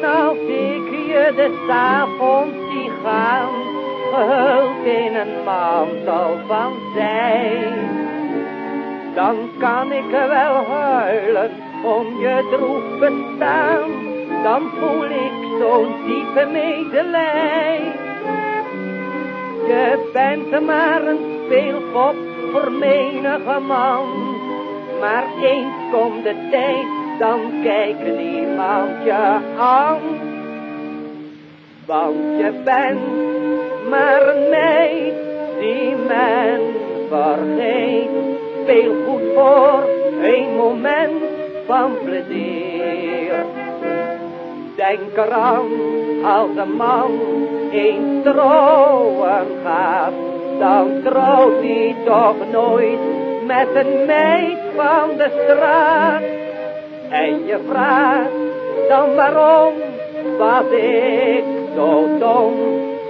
je de avond die gaan, gehuld in een mantel van zij. Dan kan ik wel huilen om je droef bestaan, dan voel ik zo'n diepe medelij. Je bent maar een speelpop voor menige man, maar eens komt de tijd, dan kijkt niemand je aan. Want je bent maar een die men vergeet. Speel goed voor een moment van plezier. Denk eraan als een man eens trouwen gaat, dan trouwt hij toch nooit met een meid van de straat. En je vraagt dan waarom was ik zo dom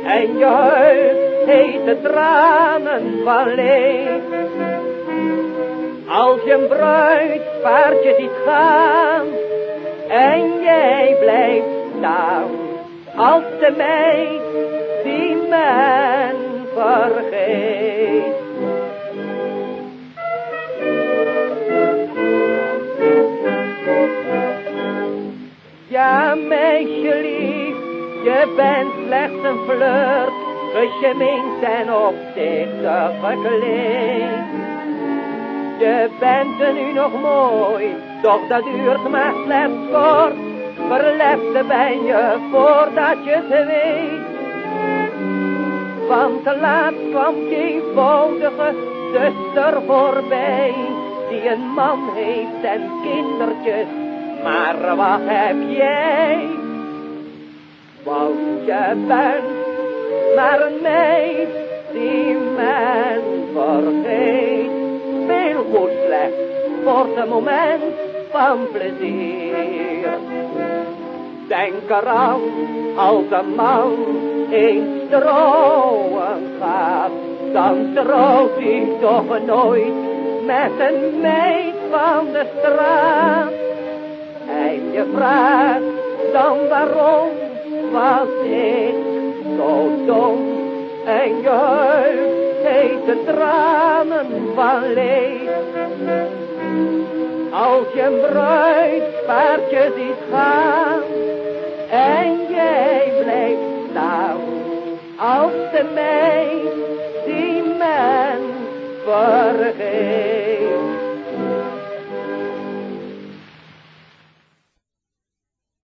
en je huid hete tranen van leed. Als je een bruidspaardje ziet gaan en jij blijft staan als de meid die men vergeet. Ja, meisje lief, je bent slechts een flirt, geschminkt en opzichtig gekleed. Je bent er nu nog mooi, doch dat duurt maar slechts kort. Verlepte ben je voordat je het weet. Want te laat kwam eenvoudige zuster voorbij, die een man heeft en kindertjes maar wat heb jij? Want je bent maar een meid die men vergeet. Veel goed slecht voor het moment van plezier. Denk eraan als een man eens trouwen gaat, dan trouwt hij toch nooit met een meid van de straat. En je vraagt dan waarom was ik zo dom en je huid de tranen van leed. Als je een bruidspaardje ziet gaan en jij blijft staan als de meid die men vergeet.